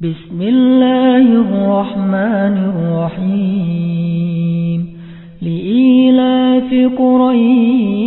بسم الله الرحمن الرحيم لإيلاف قريش